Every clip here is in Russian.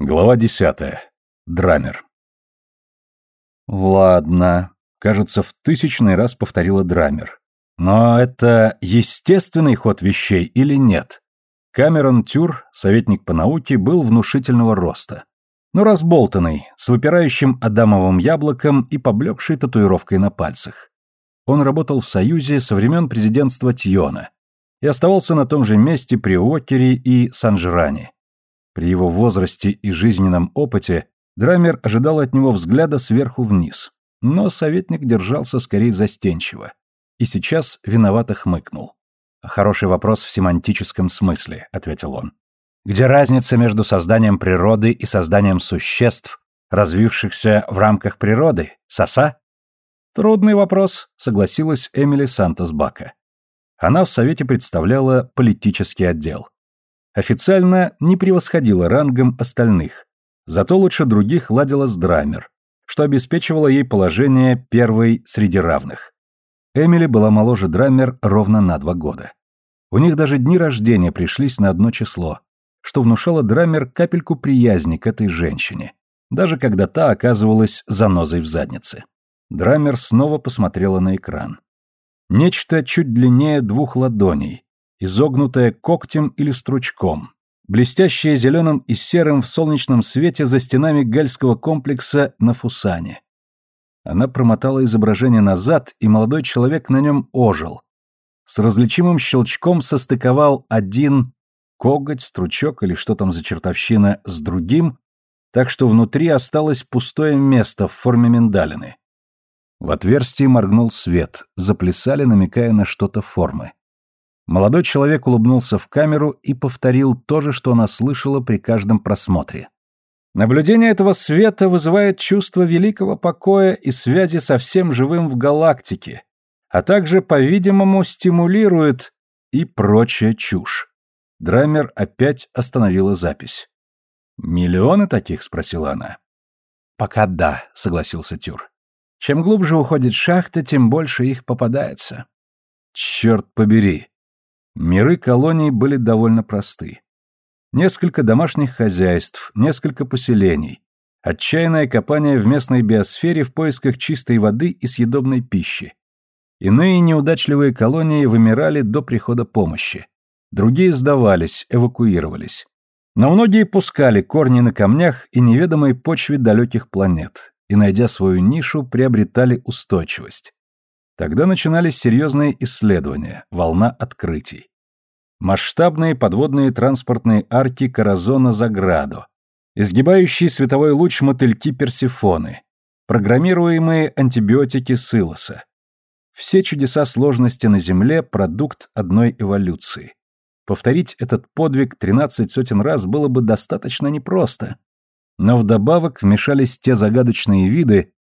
Глава десятая. Драмер. Ладно, кажется, в тысячный раз повторила Драмер. Но это естественный ход вещей или нет? Камерон Тюр, советник по науке, был внушительного роста. Но разболтанный, с выпирающим адамовым яблоком и поблекшей татуировкой на пальцах. Он работал в Союзе со времен президентства Тьона и оставался на том же месте при Уокере и Санжране. При его возрасте и жизненном опыте Драмер ожидал от него взгляда сверху вниз, но советник держался скорее застенчиво и сейчас виновато хмыкнул. «Хороший вопрос в семантическом смысле», — ответил он. «Где разница между созданием природы и созданием существ, развившихся в рамках природы, соса?» «Трудный вопрос», — согласилась Эмили Сантос Бака. Она в Совете представляла политический отдел официально не превосходила рангом остальных, зато лучше других ладила с Драмер, что обеспечивало ей положение первой среди равных. Эмили была моложе Драмер ровно на два года. У них даже дни рождения пришлись на одно число, что внушало Драмер капельку приязни к этой женщине, даже когда та оказывалась занозой в заднице. Драмер снова посмотрела на экран. Нечто чуть длиннее двух ладоней, изогнутая когтем или стручком, блестящая зеленым и серым в солнечном свете за стенами гальского комплекса на Фусане. Она промотала изображение назад, и молодой человек на нем ожил. С различимым щелчком состыковал один коготь, стручок или что там за чертовщина с другим, так что внутри осталось пустое место в форме миндалины. В отверстии моргнул свет, заплясали, намекая на что-то формы. Молодой человек улыбнулся в камеру и повторил то же, что она слышала при каждом просмотре. Наблюдение этого света вызывает чувство великого покоя и связи со всем живым в галактике, а также, по-видимому, стимулирует и прочая чушь. Драмер опять остановила запись. «Миллионы таких?» — спросила она. «Пока да», — согласился Тюр. «Чем глубже уходит шахта, тем больше их попадается». «Черт побери!» Миры колоний были довольно просты. Несколько домашних хозяйств, несколько поселений, отчаянное копание в местной биосфере в поисках чистой воды и съедобной пищи. Иные неудачливые колонии вымирали до прихода помощи. Другие сдавались, эвакуировались. Но многие пускали корни на камнях и неведомой почве далеких планет, и, найдя свою нишу, приобретали устойчивость. Тогда начинались серьезные исследования, волна открытий. Масштабные подводные транспортные арки Каразона Заградо, изгибающие световой луч мотыльки Персифоны, программируемые антибиотики Силоса. Все чудеса сложности на Земле – продукт одной эволюции. Повторить этот подвиг 13 сотен раз было бы достаточно непросто. Но вдобавок вмешались те загадочные виды,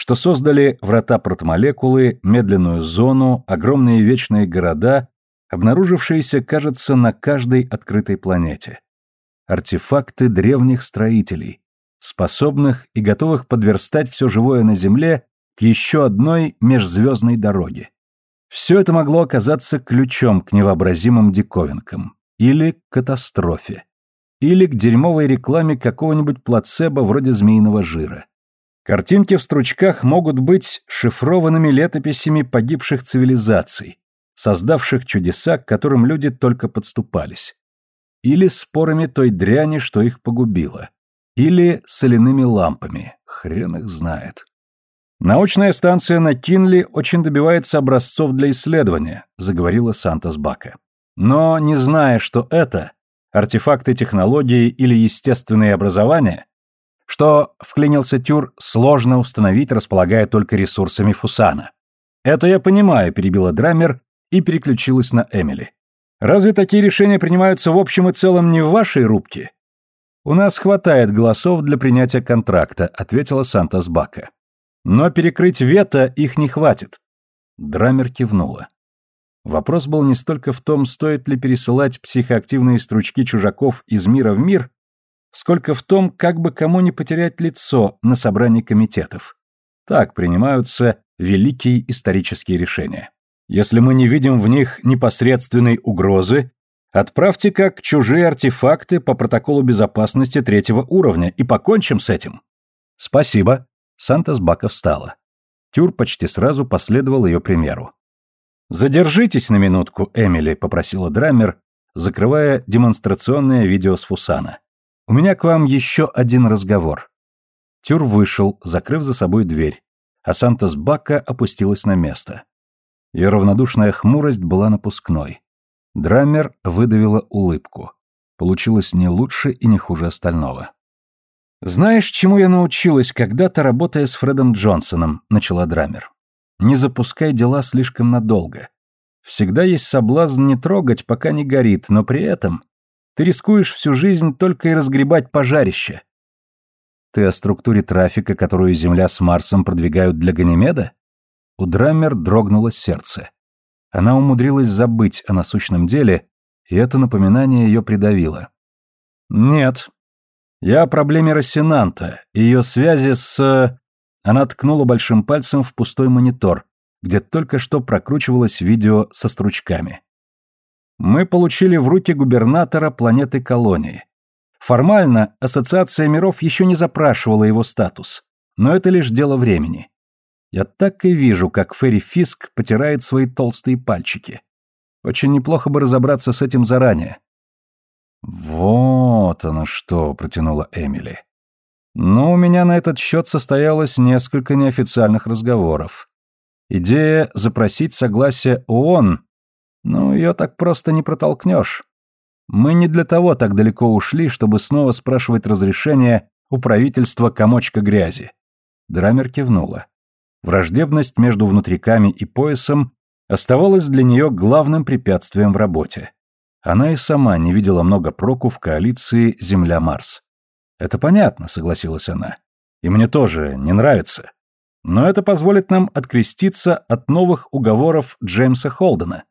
что создали врата протомолекулы, медленную зону, огромные вечные города, обнаружившиеся, кажется, на каждой открытой планете. Артефакты древних строителей, способных и готовых подверстать все живое на Земле к еще одной межзвездной дороге. Все это могло оказаться ключом к невообразимым диковинкам, или к катастрофе, или к дерьмовой рекламе какого-нибудь плацебо вроде змеиного жира. Картинки в стручках могут быть шифрованными летописями погибших цивилизаций, создавших чудеса, к которым люди только подступались. Или спорами той дряни, что их погубило. Или соляными лампами, хрен их знает. Научная станция на Кинли очень добивается образцов для исследования, заговорила Сантос Бака. Но не зная, что это, артефакты технологии или естественные образования, что, вклинился Тюр, сложно установить, располагая только ресурсами Фусана. «Это я понимаю», — перебила Драмер и переключилась на Эмили. «Разве такие решения принимаются в общем и целом не в вашей рубке?» «У нас хватает голосов для принятия контракта», — ответила Сантос Бака. «Но перекрыть вето их не хватит». Драмер кивнула. Вопрос был не столько в том, стоит ли пересылать психоактивные стручки чужаков из мира в мир, сколько в том, как бы кому не потерять лицо на собрании комитетов. Так принимаются великие исторические решения. Если мы не видим в них непосредственной угрозы, Отправьте как чужие артефакты по протоколу безопасности третьего уровня и покончим с этим. Спасибо. Сантос Бака встала. Тюр почти сразу последовал ее примеру. «Задержитесь на минутку, Эмили», — попросила Драмер, закрывая демонстрационное видео с Фусана. «У меня к вам еще один разговор». Тюр вышел, закрыв за собой дверь, а Сантос Бака опустилась на место. Ее равнодушная хмурость была напускной. Драмер выдавила улыбку. Получилось не лучше и не хуже остального. «Знаешь, чему я научилась когда-то, работая с Фредом Джонсоном?» — начала Драмер. «Не запускай дела слишком надолго. Всегда есть соблазн не трогать, пока не горит, но при этом ты рискуешь всю жизнь только и разгребать пожарище». «Ты о структуре трафика, которую Земля с Марсом продвигают для Ганимеда?» У Драмер дрогнуло сердце. Она умудрилась забыть о насущном деле, и это напоминание ее придавило. «Нет. Я о проблеме Рассенанта, ее связи с...» Она ткнула большим пальцем в пустой монитор, где только что прокручивалось видео со стручками. «Мы получили в руки губернатора планеты колонии. Формально Ассоциация миров еще не запрашивала его статус, но это лишь дело времени. Я так и вижу, как Ферри Фиск потирает свои толстые пальчики. Очень неплохо бы разобраться с этим заранее. «Вот оно что», — протянула Эмили. «Ну, у меня на этот счет состоялось несколько неофициальных разговоров. Идея запросить согласие ООН, ну, ее так просто не протолкнешь. Мы не для того так далеко ушли, чтобы снова спрашивать разрешение у правительства комочка грязи». Драмер кивнула. Враждебность между внутриками и поясом оставалась для нее главным препятствием в работе. Она и сама не видела много проку в коалиции Земля-Марс. «Это понятно», — согласилась она. «И мне тоже не нравится. Но это позволит нам откреститься от новых уговоров Джеймса Холдена.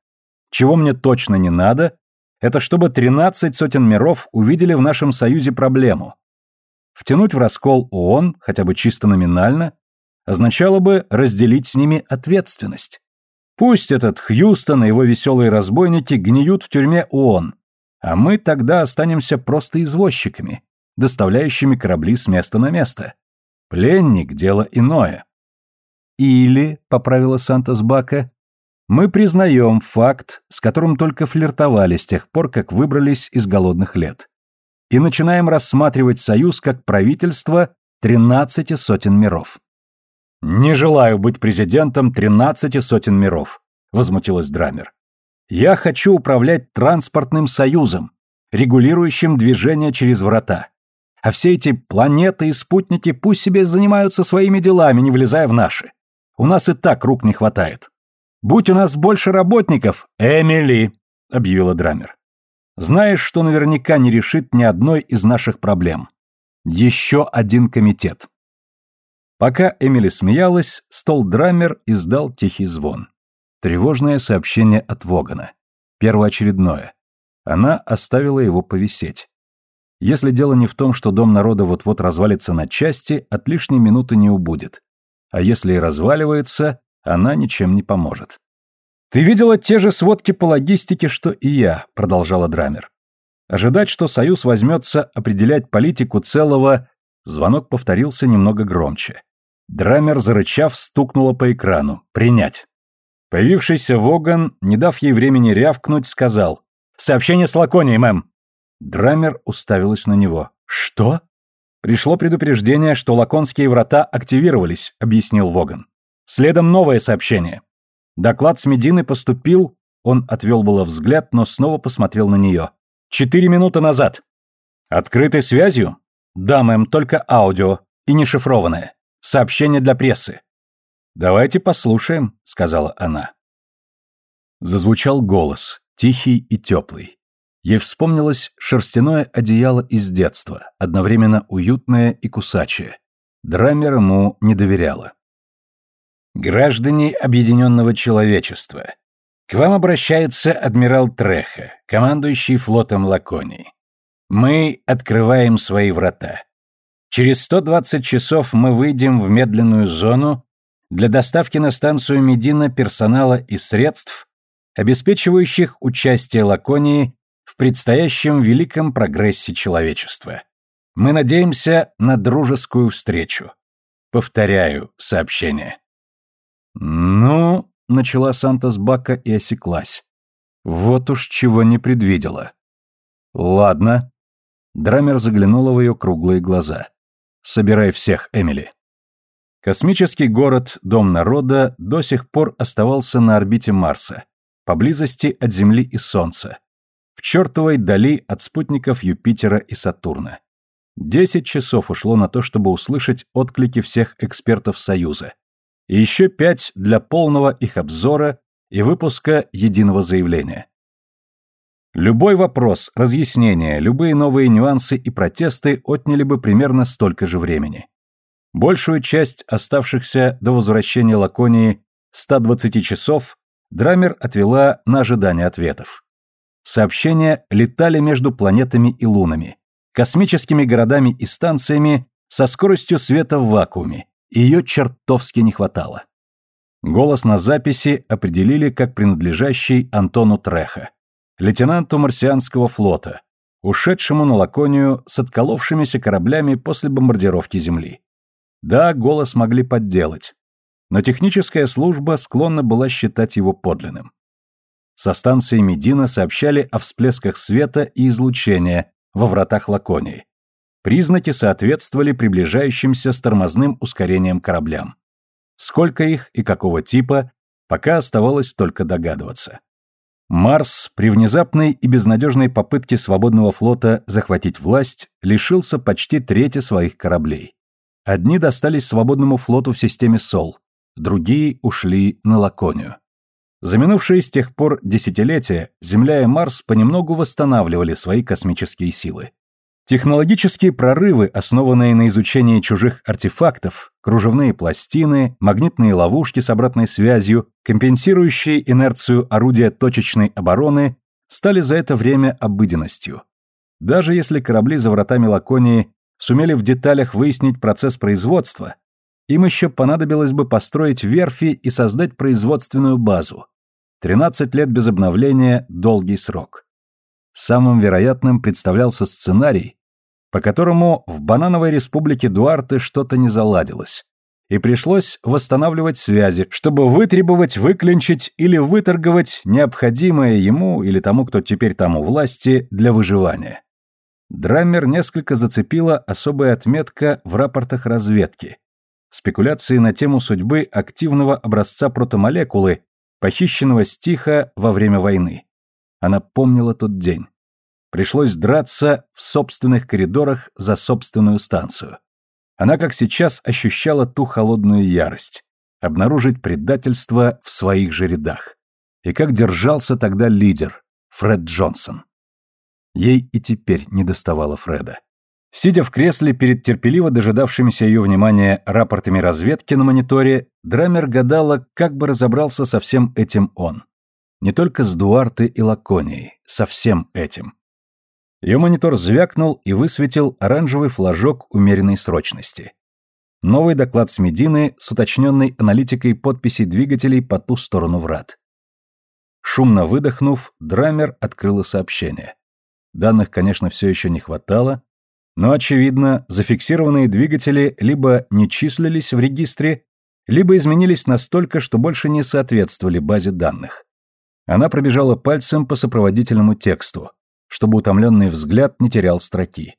Чего мне точно не надо, это чтобы тринадцать сотен миров увидели в нашем союзе проблему. Втянуть в раскол ООН, хотя бы чисто номинально, означало бы разделить с ними ответственность. Пусть этот Хьюстон и его веселые разбойники гниют в тюрьме ООН, а мы тогда останемся просто извозчиками, доставляющими корабли с места на место. Пленник – дело иное. Или, — поправила Сантос Бака, — мы признаем факт, с которым только флиртовали с тех пор, как выбрались из голодных лет, и начинаем рассматривать Союз как правительство тринадцати сотен миров. «Не желаю быть президентом тринадцати сотен миров», — возмутилась Драмер. «Я хочу управлять транспортным союзом, регулирующим движение через врата. А все эти планеты и спутники пусть себе занимаются своими делами, не влезая в наши. У нас и так рук не хватает. Будь у нас больше работников, Эмили», — объявила Драмер. «Знаешь, что наверняка не решит ни одной из наших проблем? Еще один комитет. Пока Эмили смеялась, стол Драмер издал тихий звон. Тревожное сообщение от Вогана. Первоочередное. Она оставила его повисеть. Если дело не в том, что Дом народа вот-вот развалится на части, от лишней минуты не убудет. А если и разваливается, она ничем не поможет. «Ты видела те же сводки по логистике, что и я», — продолжала Драмер. Ожидать, что Союз возьмется определять политику целого... Звонок повторился немного громче. Драмер, зарычав, стукнула по экрану. «Принять». Появившийся Воган, не дав ей времени рявкнуть, сказал «Сообщение с Лаконией, мэм». Драмер уставилась на него. «Что?» «Пришло предупреждение, что лаконские врата активировались», — объяснил Воган. «Следом новое сообщение. Доклад с Медины поступил...» Он отвел было взгляд, но снова посмотрел на нее. «Четыре минуты назад». «Открытой связью?» «Да, мэм, только аудио. И не шифрованное. Сообщение для прессы. Давайте послушаем, сказала она. Зазвучал голос, тихий и теплый. Ей вспомнилось шерстяное одеяло из детства, одновременно уютное и кусачее. Драмер ему не доверяла. «Граждане Объединенного Человечества, к вам обращается адмирал Треха, командующий флотом Лаконии. Мы открываем свои врата. Через 120 часов мы выйдем в медленную зону для доставки на станцию Медина персонала и средств, обеспечивающих участие Лаконии в предстоящем великом прогрессе человечества. Мы надеемся на дружескую встречу. Повторяю сообщение. «Ну...» — начала Сантос Бака и осеклась. «Вот уж чего не предвидела». «Ладно». Драмер заглянула в ее круглые глаза. «Собирай всех, Эмили». Космический город Дом народа до сих пор оставался на орбите Марса, поблизости от Земли и Солнца, в чертовой дали от спутников Юпитера и Сатурна. Десять часов ушло на то, чтобы услышать отклики всех экспертов Союза, и еще пять для полного их обзора и выпуска единого заявления. Любой вопрос, разъяснение, любые новые нюансы и протесты отняли бы примерно столько же времени. Большую часть оставшихся до возвращения Лаконии 120 часов Драмер отвела на ожидание ответов. Сообщения летали между планетами и лунами, космическими городами и станциями со скоростью света в вакууме, ее чертовски не хватало. Голос на записи определили как принадлежащий Антону Треха, лейтенанту марсианского флота, ушедшему на Лаконию с отколовшимися кораблями после бомбардировки Земли. Да, голос могли подделать, но техническая служба склонна была считать его подлинным. Со станции Медина сообщали о всплесках света и излучения во вратах Лаконии. Признаки соответствовали приближающимся с тормозным ускорением кораблям. Сколько их и какого типа, пока оставалось только догадываться. Марс при внезапной и безнадежной попытке свободного флота захватить власть лишился почти трети своих кораблей. Одни достались свободному флоту в системе СОЛ, другие ушли на Лаконию. За минувшие с тех пор десятилетия Земля и Марс понемногу восстанавливали свои космические силы. Технологические прорывы, основанные на изучении чужих артефактов, кружевные пластины, магнитные ловушки с обратной связью, компенсирующие инерцию орудия точечной обороны, стали за это время обыденностью. Даже если корабли за вратами Лаконии сумели в деталях выяснить процесс производства, им еще понадобилось бы построить верфи и создать производственную базу. 13 лет без обновления – долгий срок. Самым вероятным представлялся сценарий, по которому в банановой республике Дуарте что-то не заладилось, и пришлось восстанавливать связи, чтобы вытребовать, выклинчить или выторговать необходимое ему или тому, кто теперь там у власти, для выживания. Драммер несколько зацепила особая отметка в рапортах разведки. Спекуляции на тему судьбы активного образца протомолекулы, похищенного стиха во время войны. Она помнила тот день. Пришлось драться в собственных коридорах за собственную станцию. Она, как сейчас, ощущала ту холодную ярость. Обнаружить предательство в своих же рядах. И как держался тогда лидер, Фред Джонсон. Ей и теперь не доставало Фреда. Сидя в кресле перед терпеливо дожидавшимися ее внимания рапортами разведки на мониторе, Драмер гадала, как бы разобрался со всем этим он. Не только с Дуарте и Лаконией, со всем этим. Ее монитор звякнул и высветил оранжевый флажок умеренной срочности. Новый доклад с Медины с уточненной аналитикой подписей двигателей по ту сторону врат. Шумно выдохнув, Драмер открыла сообщение. Данных, конечно, все еще не хватало, но, очевидно, зафиксированные двигатели либо не числились в регистре, либо изменились настолько, что больше не соответствовали базе данных. Она пробежала пальцем по сопроводительному тексту чтобы утомленный взгляд не терял строки.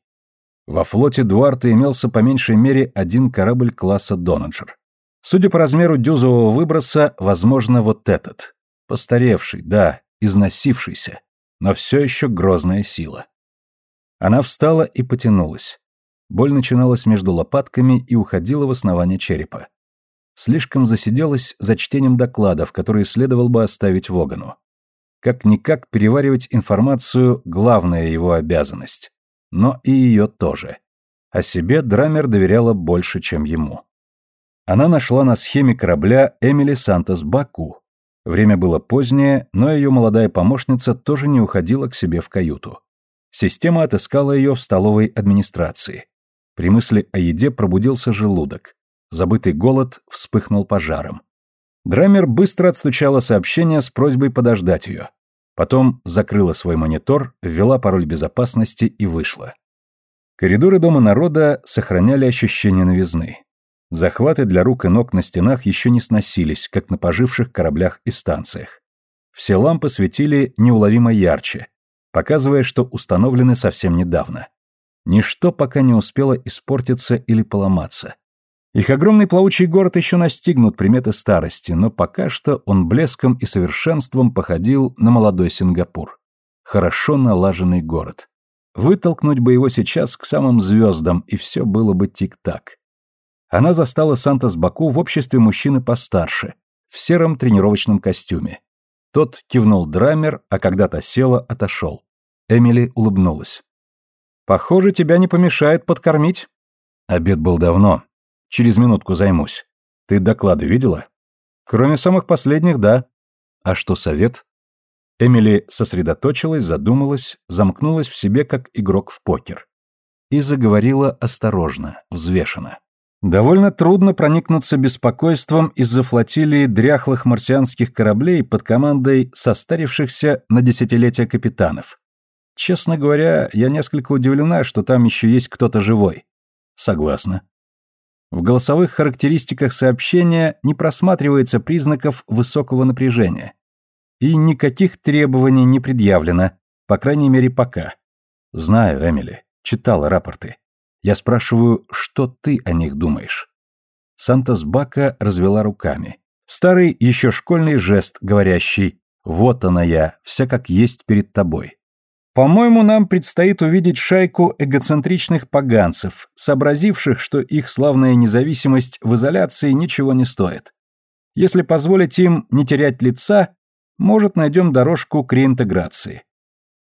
Во флоте Дуарта имелся по меньшей мере один корабль класса «Донаджер». Судя по размеру дюзового выброса, возможно, вот этот. Постаревший, да, износившийся, но все еще грозная сила. Она встала и потянулась. Боль начиналась между лопатками и уходила в основание черепа. Слишком засиделась за чтением докладов, которые следовало бы оставить Вогану. Как-никак переваривать информацию – главная его обязанность. Но и ее тоже. О себе Драмер доверяла больше, чем ему. Она нашла на схеме корабля Эмили Сантос Баку. Время было позднее, но ее молодая помощница тоже не уходила к себе в каюту. Система отыскала ее в столовой администрации. При мысли о еде пробудился желудок. Забытый голод вспыхнул пожаром. Драмер быстро отстучала сообщение с просьбой подождать ее. Потом закрыла свой монитор, ввела пароль безопасности и вышла. Коридоры Дома народа сохраняли ощущение новизны. Захваты для рук и ног на стенах еще не сносились, как на поживших кораблях и станциях. Все лампы светили неуловимо ярче, показывая, что установлены совсем недавно. Ничто пока не успело испортиться или поломаться. Их огромный плавучий город еще настигнут приметы старости, но пока что он блеском и совершенством походил на молодой Сингапур. Хорошо налаженный город. Вытолкнуть бы его сейчас к самым звездам, и все было бы тик-так. Она застала Сантос Баку в обществе мужчины постарше, в сером тренировочном костюме. Тот кивнул драмер, а когда-то села, отошел. Эмили улыбнулась. «Похоже, тебя не помешает подкормить». Обед был давно. Через минутку займусь. Ты доклады видела? Кроме самых последних, да. А что совет? Эмили сосредоточилась, задумалась, замкнулась в себе, как игрок в покер. И заговорила осторожно, взвешенно. Довольно трудно проникнуться беспокойством из-за флотилии дряхлых марсианских кораблей под командой состарившихся на десятилетия капитанов. Честно говоря, я несколько удивлена, что там еще есть кто-то живой. Согласна. В голосовых характеристиках сообщения не просматривается признаков высокого напряжения. И никаких требований не предъявлено, по крайней мере пока. Знаю, Эмили, читала рапорты. Я спрашиваю, что ты о них думаешь?» Сантос Бака развела руками. Старый еще школьный жест, говорящий «Вот она я, вся как есть перед тобой». По-моему, нам предстоит увидеть шайку эгоцентричных поганцев, сообразивших, что их славная независимость в изоляции ничего не стоит. Если позволить им не терять лица, может, найдем дорожку к реинтеграции.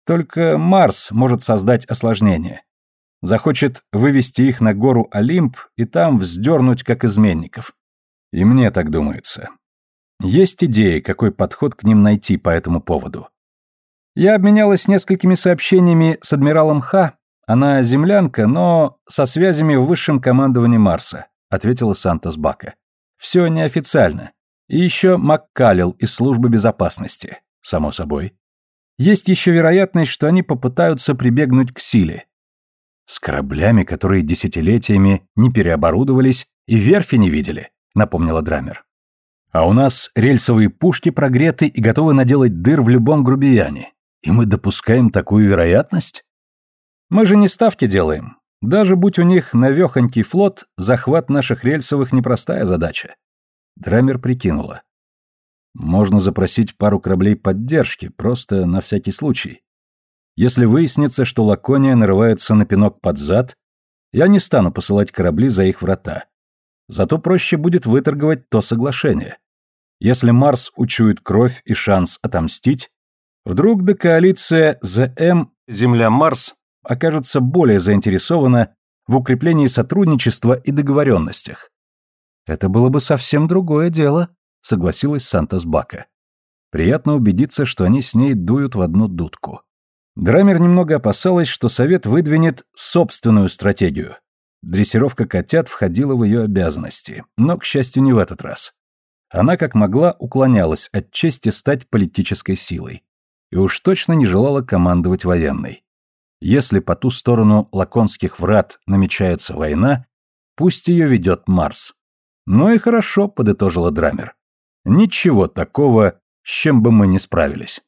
Только Марс может создать осложнение захочет вывести их на гору Олимп и там вздернуть как изменников. И мне так думается. Есть идеи, какой подход к ним найти по этому поводу. Я обменялась несколькими сообщениями с адмиралом Ха. Она землянка, но со связями в высшем командовании Марса, ответила Сантос Бака. Все неофициально. И еще Маккалил из службы безопасности, само собой. Есть еще вероятность, что они попытаются прибегнуть к силе, с кораблями, которые десятилетиями не переоборудовались и верфи не видели, напомнила Драмер. А у нас рельсовые пушки прогреты и готовы наделать дыр в любом грубияне. И мы допускаем такую вероятность? Мы же не ставки делаем. Даже будь у них навехонький флот, захват наших рельсовых непростая задача. Драмер прикинула. Можно запросить пару кораблей поддержки, просто на всякий случай. Если выяснится, что Лакония нарывается на пинок под зад, я не стану посылать корабли за их врата. Зато проще будет выторговать то соглашение. Если Марс учует кровь и шанс отомстить, вдруг до коалиция ЗМ Земля-Марс окажется более заинтересована в укреплении сотрудничества и договоренностях. Это было бы совсем другое дело, согласилась Сантос Бака. Приятно убедиться, что они с ней дуют в одну дудку. Драмер немного опасалась, что совет выдвинет собственную стратегию. Дрессировка котят входила в ее обязанности, но, к счастью, не в этот раз. Она как могла уклонялась от чести стать политической силой. И уж точно не желала командовать военной. Если по ту сторону лаконских врат намечается война, пусть ее ведет Марс. Ну и хорошо, подытожила Драмер. Ничего такого, с чем бы мы не справились.